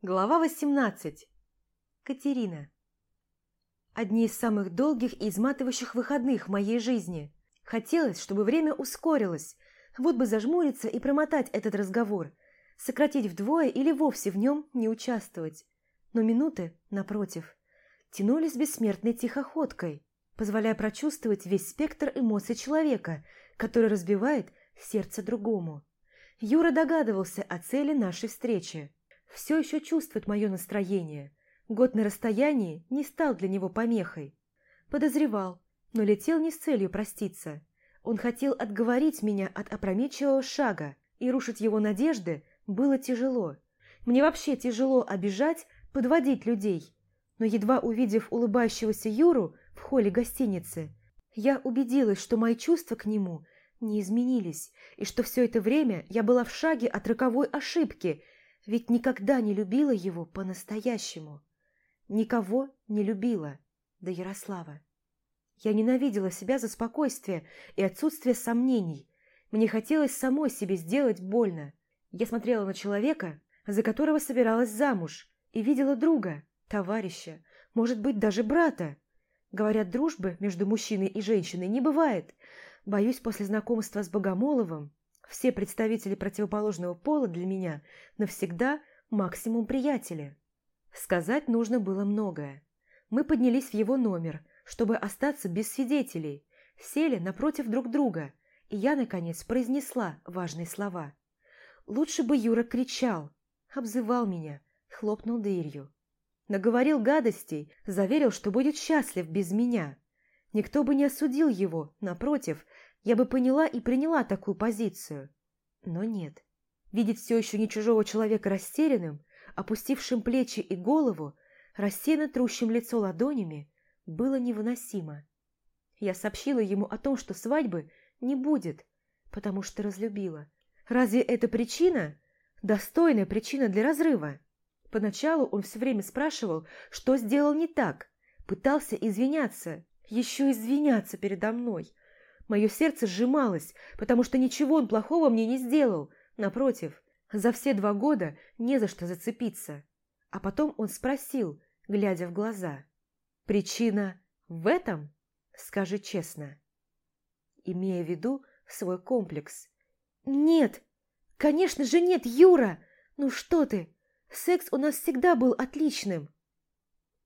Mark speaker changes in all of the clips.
Speaker 1: Глава 18. Катерина. Одни из самых долгих и изматывающих выходных в моей жизни. Хотелось, чтобы время ускорилось, вот бы зажмуриться и промотать этот разговор, сократить вдвое или вовсе в нем не участвовать. Но минуты, напротив, тянулись бессмертной тихоходкой, позволяя прочувствовать весь спектр эмоций человека, который разбивает сердце другому. Юра догадывался о цели нашей встречи все еще чувствует мое настроение. Год на расстоянии не стал для него помехой. Подозревал, но летел не с целью проститься. Он хотел отговорить меня от опрометчивого шага, и рушить его надежды было тяжело. Мне вообще тяжело обижать, подводить людей. Но едва увидев улыбающегося Юру в холле гостиницы, я убедилась, что мои чувства к нему не изменились, и что все это время я была в шаге от роковой ошибки – ведь никогда не любила его по-настоящему. Никого не любила до Ярослава. Я ненавидела себя за спокойствие и отсутствие сомнений. Мне хотелось самой себе сделать больно. Я смотрела на человека, за которого собиралась замуж, и видела друга, товарища, может быть, даже брата. Говорят, дружбы между мужчиной и женщиной не бывает. Боюсь, после знакомства с Богомоловым все представители противоположного пола для меня навсегда максимум приятели. Сказать нужно было многое. Мы поднялись в его номер, чтобы остаться без свидетелей, сели напротив друг друга, и я, наконец, произнесла важные слова. Лучше бы Юра кричал, обзывал меня, хлопнул дверью. Наговорил гадостей, заверил, что будет счастлив без меня. Никто бы не осудил его, напротив, я бы поняла и приняла такую позицию. Но нет. Видеть все еще не чужого человека растерянным, опустившим плечи и голову, рассеянно трущим лицо ладонями, было невыносимо. Я сообщила ему о том, что свадьбы не будет, потому что разлюбила. Разве это причина? Достойная причина для разрыва? Поначалу он все время спрашивал, что сделал не так, пытался извиняться, еще извиняться передо мной. Мое сердце сжималось, потому что ничего он плохого мне не сделал. Напротив, за все два года не за что зацепиться. А потом он спросил, глядя в глаза. «Причина в этом? Скажи честно». Имея в виду свой комплекс. «Нет! Конечно же нет, Юра! Ну что ты! Секс у нас всегда был отличным!»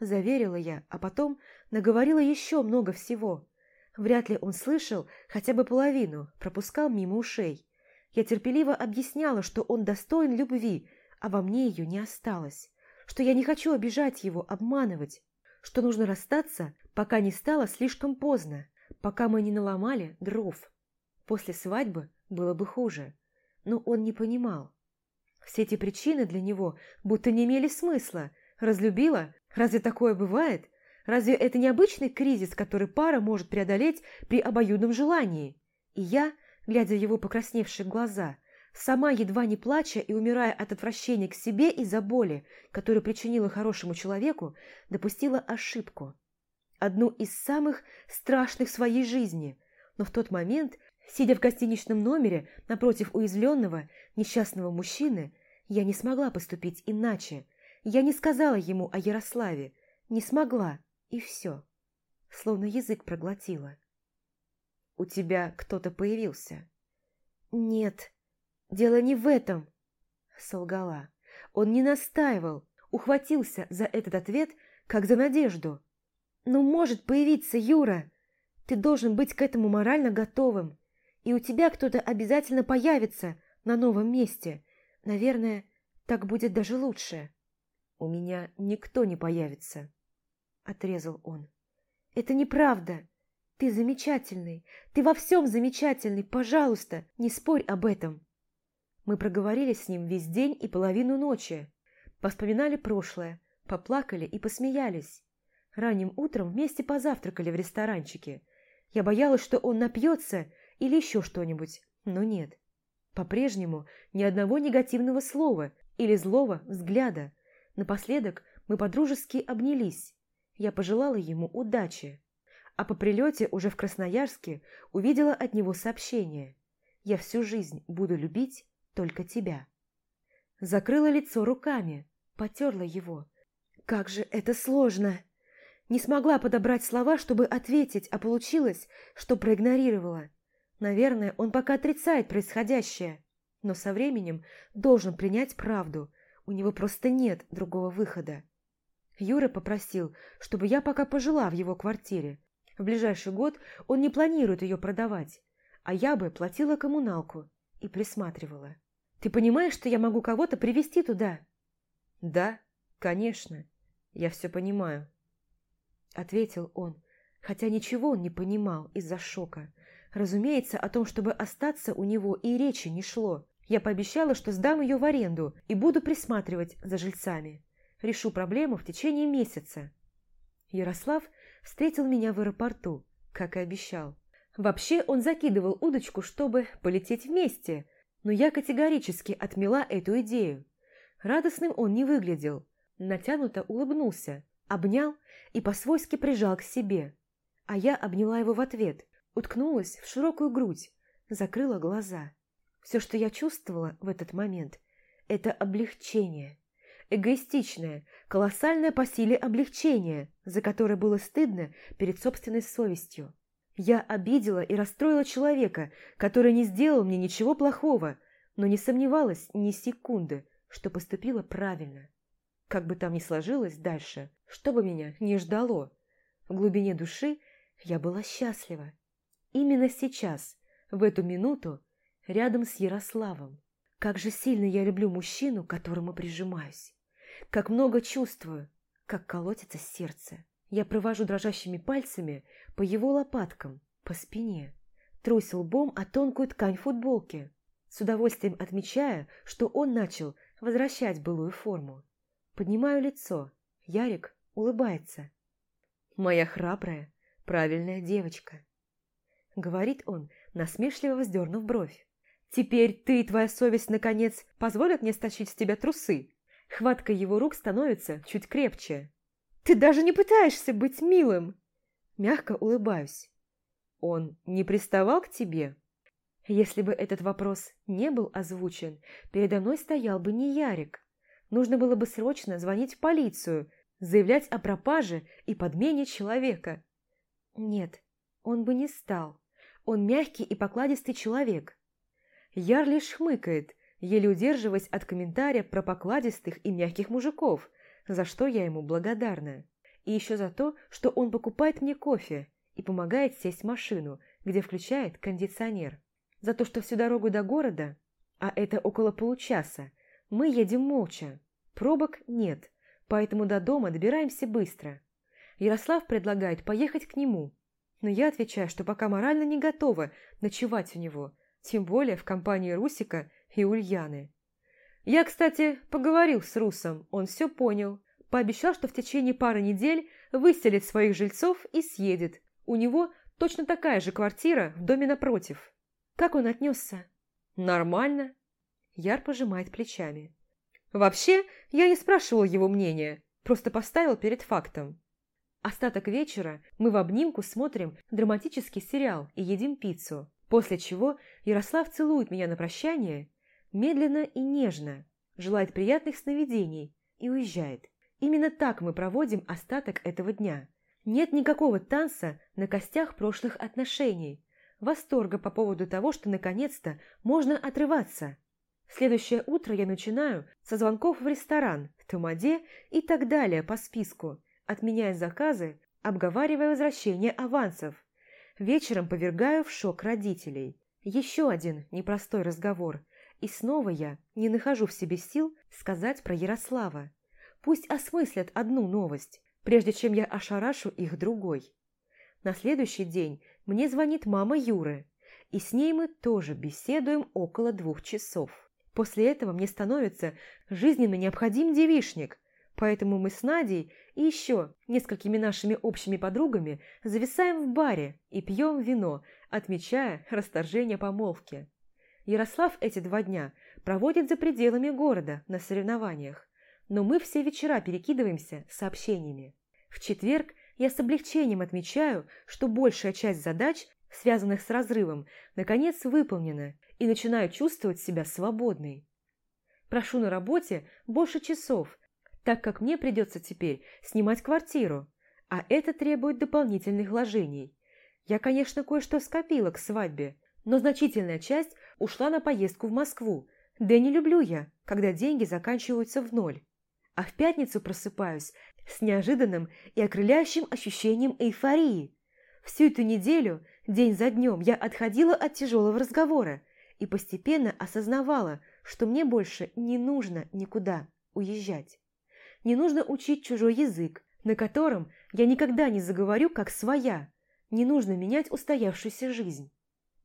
Speaker 1: Заверила я, а потом наговорила еще много всего. Вряд ли он слышал хотя бы половину, пропускал мимо ушей. Я терпеливо объясняла, что он достоин любви, а во мне ее не осталось. Что я не хочу обижать его, обманывать. Что нужно расстаться, пока не стало слишком поздно, пока мы не наломали дров. После свадьбы было бы хуже. Но он не понимал. Все эти причины для него будто не имели смысла. Разлюбила? Разве такое бывает? Разве это не обычный кризис, который пара может преодолеть при обоюдном желании? И я, глядя в его покрасневшие глаза, сама едва не плача и умирая от отвращения к себе из-за боли, которую причинила хорошему человеку, допустила ошибку. Одну из самых страшных в своей жизни. Но в тот момент, сидя в гостиничном номере напротив уязвленного, несчастного мужчины, я не смогла поступить иначе. Я не сказала ему о Ярославе, не смогла, и все. Словно язык проглотила. «У тебя кто-то появился?» «Нет, дело не в этом», — солгала. Он не настаивал, ухватился за этот ответ, как за надежду. «Ну, может появиться, Юра. Ты должен быть к этому морально готовым. И у тебя кто-то обязательно появится на новом месте. Наверное, так будет даже лучше». «У меня никто не появится», – отрезал он. «Это неправда. Ты замечательный. Ты во всем замечательный. Пожалуйста, не спорь об этом». Мы проговорили с ним весь день и половину ночи. Поспоминали прошлое, поплакали и посмеялись. Ранним утром вместе позавтракали в ресторанчике. Я боялась, что он напьется или еще что-нибудь, но нет. По-прежнему ни одного негативного слова или злого взгляда. Напоследок мы подружески обнялись. Я пожелала ему удачи, а по прилете уже в Красноярске увидела от него сообщение «Я всю жизнь буду любить только тебя». Закрыла лицо руками, Потерла его. Как же это сложно! Не смогла подобрать слова, чтобы ответить, а получилось, что проигнорировала. Наверное, он пока отрицает происходящее, но со временем должен принять правду. У него просто нет другого выхода. Юра попросил, чтобы я пока пожила в его квартире. В ближайший год он не планирует ее продавать, а я бы платила коммуналку и присматривала. Ты понимаешь, что я могу кого-то привести туда? Да, конечно, я все понимаю. Ответил он, хотя ничего он не понимал из-за шока. Разумеется, о том, чтобы остаться у него и речи не шло. Я пообещала, что сдам ее в аренду и буду присматривать за жильцами. Решу проблему в течение месяца. Ярослав встретил меня в аэропорту, как и обещал. Вообще он закидывал удочку, чтобы полететь вместе, но я категорически отмела эту идею. Радостным он не выглядел, натянуто улыбнулся, обнял и по-свойски прижал к себе. А я обняла его в ответ, уткнулась в широкую грудь, закрыла глаза. Все, что я чувствовала в этот момент, это облегчение. Эгоистичное, колоссальное по силе облегчение, за которое было стыдно перед собственной совестью. Я обидела и расстроила человека, который не сделал мне ничего плохого, но не сомневалась ни секунды, что поступила правильно. Как бы там ни сложилось дальше, что бы меня не ждало, в глубине души я была счастлива. Именно сейчас, в эту минуту, рядом с Ярославом. Как же сильно я люблю мужчину, к которому прижимаюсь. Как много чувствую, как колотится сердце. Я провожу дрожащими пальцами по его лопаткам, по спине. Трусь лбом о тонкую ткань футболки, с удовольствием отмечая, что он начал возвращать былую форму. Поднимаю лицо. Ярик улыбается. «Моя храбрая, правильная девочка», — говорит он, насмешливо вздернув бровь. «Теперь ты и твоя совесть, наконец, позволят мне стащить с тебя трусы?» Хватка его рук становится чуть крепче. «Ты даже не пытаешься быть милым!» Мягко улыбаюсь. «Он не приставал к тебе?» Если бы этот вопрос не был озвучен, передо мной стоял бы не Ярик. Нужно было бы срочно звонить в полицию, заявлять о пропаже и подмене человека. Нет, он бы не стал. Он мягкий и покладистый человек. Яр лишь хмыкает, еле удерживаясь от комментария про покладистых и мягких мужиков, за что я ему благодарна. И еще за то, что он покупает мне кофе и помогает сесть в машину, где включает кондиционер. За то, что всю дорогу до города, а это около получаса, мы едем молча. Пробок нет, поэтому до дома добираемся быстро. Ярослав предлагает поехать к нему, но я отвечаю, что пока морально не готова ночевать у него, тем более в компании Русика и Ульяны. Я, кстати, поговорил с Русом, он все понял. Пообещал, что в течение пары недель выселит своих жильцов и съедет. У него точно такая же квартира в доме напротив. Как он отнесся? Нормально. Яр пожимает плечами. Вообще, я не спрашивал его мнения, просто поставил перед фактом. Остаток вечера мы в обнимку смотрим драматический сериал и едим пиццу, после чего Ярослав целует меня на прощание, медленно и нежно, желает приятных сновидений и уезжает. Именно так мы проводим остаток этого дня. Нет никакого танца на костях прошлых отношений, восторга по поводу того, что наконец-то можно отрываться. Следующее утро я начинаю со звонков в ресторан, в Тамаде и так далее по списку – отменяя заказы, обговаривая возвращение авансов. Вечером повергаю в шок родителей. Еще один непростой разговор. И снова я не нахожу в себе сил сказать про Ярослава. Пусть осмыслят одну новость, прежде чем я ошарашу их другой. На следующий день мне звонит мама Юры, и с ней мы тоже беседуем около двух часов. После этого мне становится жизненно необходим девишник, Поэтому мы с Надей и еще несколькими нашими общими подругами зависаем в баре и пьем вино, отмечая расторжение помолвки. Ярослав эти два дня проводит за пределами города на соревнованиях, но мы все вечера перекидываемся сообщениями. В четверг я с облегчением отмечаю, что большая часть задач, связанных с разрывом, наконец выполнена и начинаю чувствовать себя свободной. Прошу на работе больше часов – так как мне придется теперь снимать квартиру, а это требует дополнительных вложений. Я, конечно, кое-что скопила к свадьбе, но значительная часть ушла на поездку в Москву, да и не люблю я, когда деньги заканчиваются в ноль. А в пятницу просыпаюсь с неожиданным и окрыляющим ощущением эйфории. Всю эту неделю, день за днем, я отходила от тяжелого разговора и постепенно осознавала, что мне больше не нужно никуда уезжать. Не нужно учить чужой язык, на котором я никогда не заговорю как своя. Не нужно менять устоявшуюся жизнь.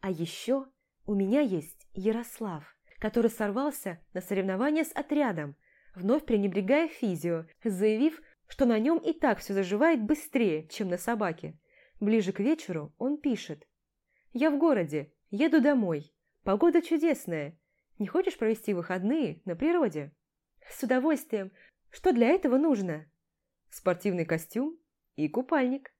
Speaker 1: А еще у меня есть Ярослав, который сорвался на соревнования с отрядом, вновь пренебрегая физио, заявив, что на нем и так все заживает быстрее, чем на собаке. Ближе к вечеру он пишет. «Я в городе, еду домой. Погода чудесная. Не хочешь провести выходные на природе?» «С удовольствием. Что для этого нужно?» «Спортивный костюм и купальник».